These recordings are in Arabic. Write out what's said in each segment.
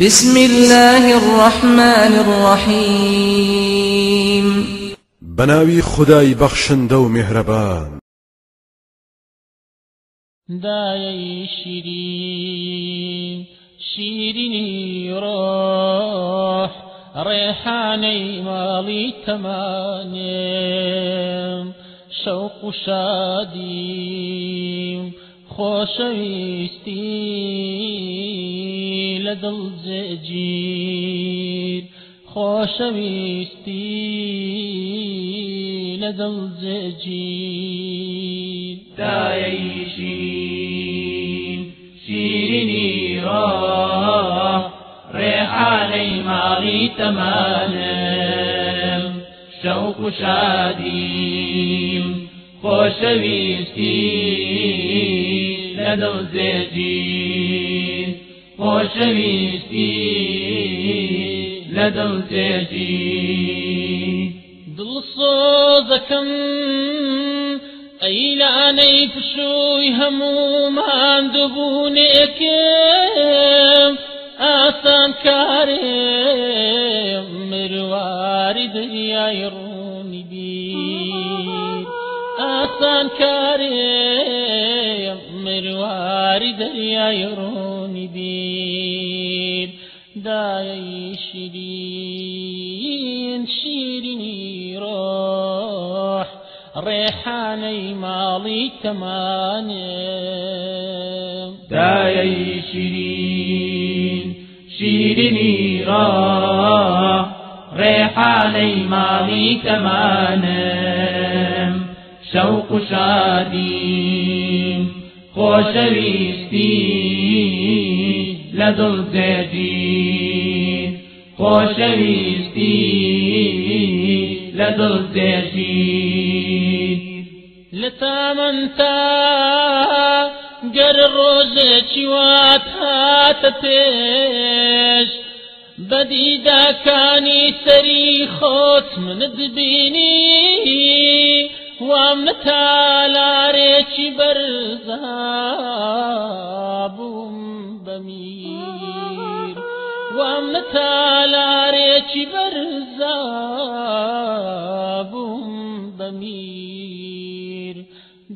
بسم الله الرحمن الرحيم. بناوي خداي بخشن دو مهربان. دایەی شیرین شیرینی ڕۆح ڕێحانەی ماڵی تەمانێم شەوق و شادیم خۆشەویستی لە دڵ جێگیر خۆشەویستی لە دڵ جێگیر دایشین شیرینی ڕۆح ڕێحانەی ماڵی تەمانم شەوق و شادیم خۆشەویستی لە دڵ زێجین خۆشەویستی لە دڵ زێجین دڵسۆزەکەم ئەیلانەی پشووی هەمومان دوبوونێکم ئاسان کارێم مرواری دنیای ڕوونی بیر ئاسان کارێم مرواری دنیای ڕوونی بیر دایەی شیرین شیرینی ڕۆح ڕێحانەی ماڵی تەمانێم دایەی شیرین شیرینی ڕۆح ڕێحانەی ماڵی تەمانم شەوق و شادیم خۆشەویستی لە دڵ جێژین خۆشەویستی لە دڵ جێژین لە تامەتا گەر ڕۆژێکی وات هاتە پێش. بەدیداکانی سەری خۆت منت بینی وام نەتالارێکی بەرزابووم وام نەتالارێکی بەرزابووم بەمیر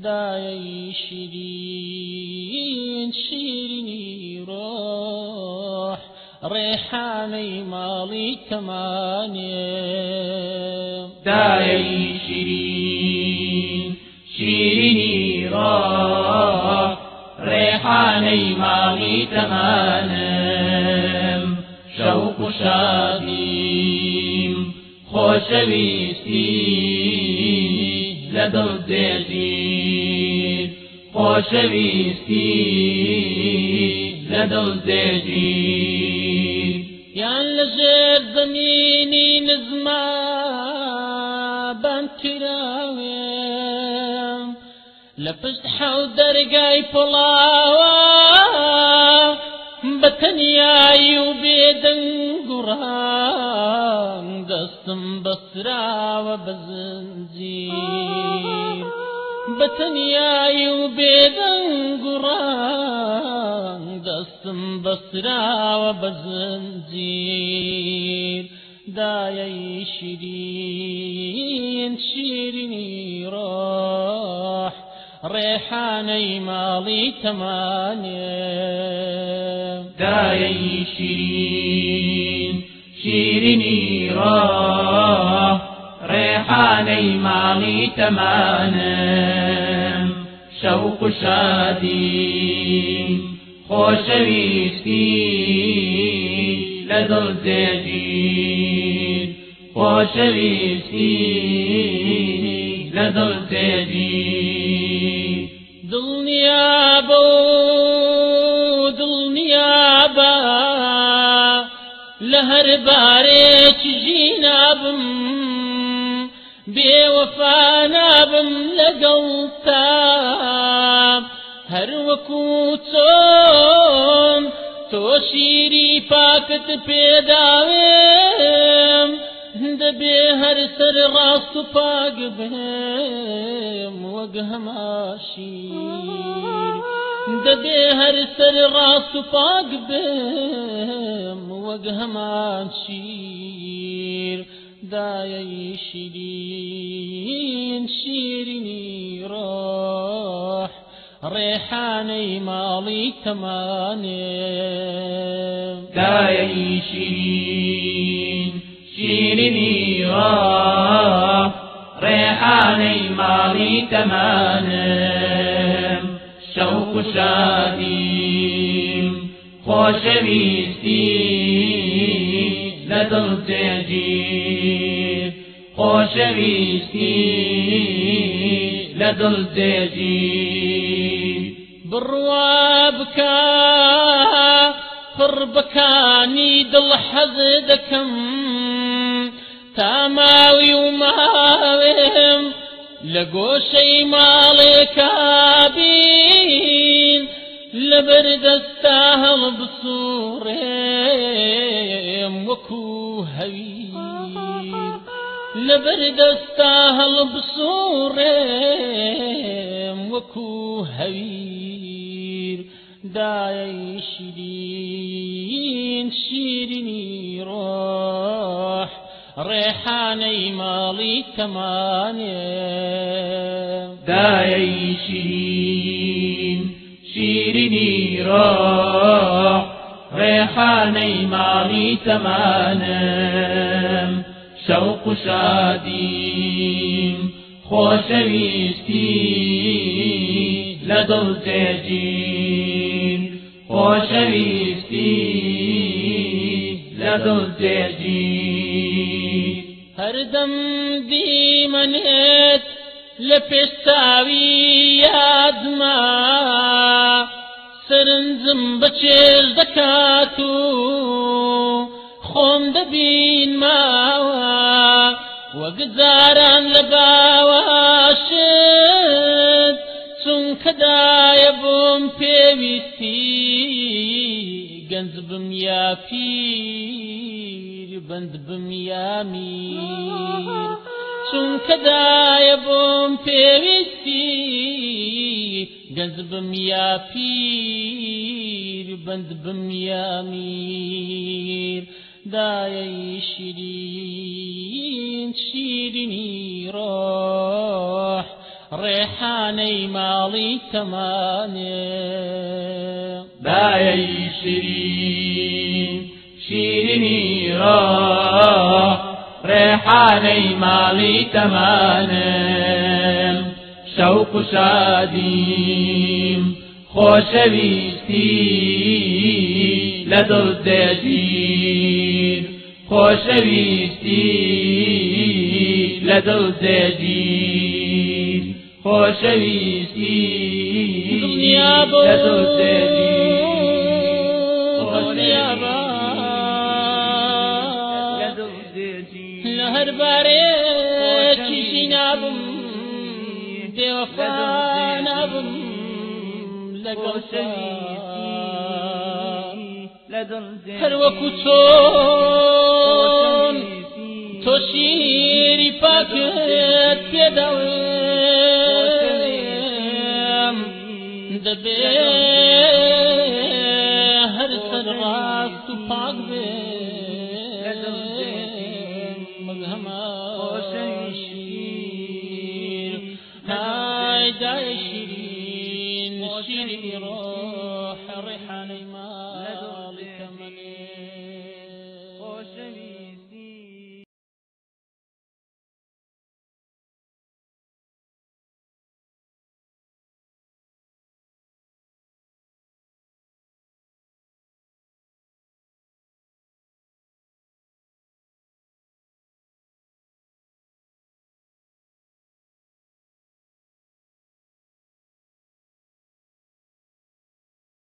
دایەی شیرین شیرینی ڕۆح ڕێحانەی ماڵی تەمانێ دایەی شیرین شیرینی ڕۆح ڕێحانەی ماڵی تەمانم شەوق و شادیم. خۆشەویستی لە دڵ دێژین خۆشەویستی لە دڵ دێژین یان لە ژێر زەمینی نزما بان کراوێم لە پشت حەو دەرگای پڵاوە بە تەنایی و بێدەنگ وڕام دەستم بەسراوە بەزنجی بە تەنایی و بێدەنگ وڕام دەستم بەسراوە بەزنجیر دایەی شیری ماڵی تەمانێ دایەی شیرین شیرینی ڕۆح ڕێحانەی ماڵی تەمانم شەوق و شادیم خۆشەویستی لە دڵ جێژین خۆشەویستی لە دڵ جێژین دڵنیا بە دڵنیا بە لە هەر بارێکی ژینابم بێوەفا نابم لەگەڵ تا. هەر وەکو چۆن تۆ شیری پاکت پێداوێم دەبێ هەر سەر ڕاست و پاگ بێم وەک هەماشیر دەبێ هەر سەر ڕاست و پاک بێم وەک هەمان شیر شیرینی ڕۆح ڕێحانەی ماڵی تەمانێ دایەی شیرین شیرینی ڕۆح ڕێحانەی ماڵی تەمانم شەوق و شادیم خۆشەویستی لە دڵ جێگیر خۆشەویستی لە دڵ جێگیر بڕوا بکە پڕ بەکانی دڵ حەز دەکەم تا ماوی و ماوێم لە گۆشەی ماڵێکا بین لەبەر دەستا هەڵ بسوڕێم وەکو هەویر لەبەر دەستا هەڵ وەکو هەویر دایەی شیرین شیرینی ڕۆح ڕێحانەی ماڵی تەمانێ دایەی شیرین ڕۆح ڕێحانەی ماڵی تەمانم شەوق و شادیم خۆشەویستی لە دڵ جێگیر خۆشەویستی لە دڵ جێگیر هەردەم دیمەنێت لە پێستاوی یادما سرنجم بەچێژ دەکات و خۆم دەبین ماوە. وەگزاران لە باواشت چونکەدایە بۆم پێویستی گەنج بم یا پیر بند بم یا میر. چونکەدایە بۆم پێویستی گەنج بم یا پیر بند بم یا میر. دایەی شیرین شیرینی ڕۆح ڕێحانەی ماڵی تەمانێ. دایەی شیرین شیرینی ڕۆح ڕێحانەی ماڵی تەمانم شەوق و شادیم خۆشەویستی لە دڵ دێگیر خۆشەویستی لە دڵ دێگیر خۆشەویستی لە دڵ بە لە هەر بارێکیشی خوانبم لەگەڵ هەروەکو چۆن تۆ شیری پاکت پێداڵێم دەبێت جيش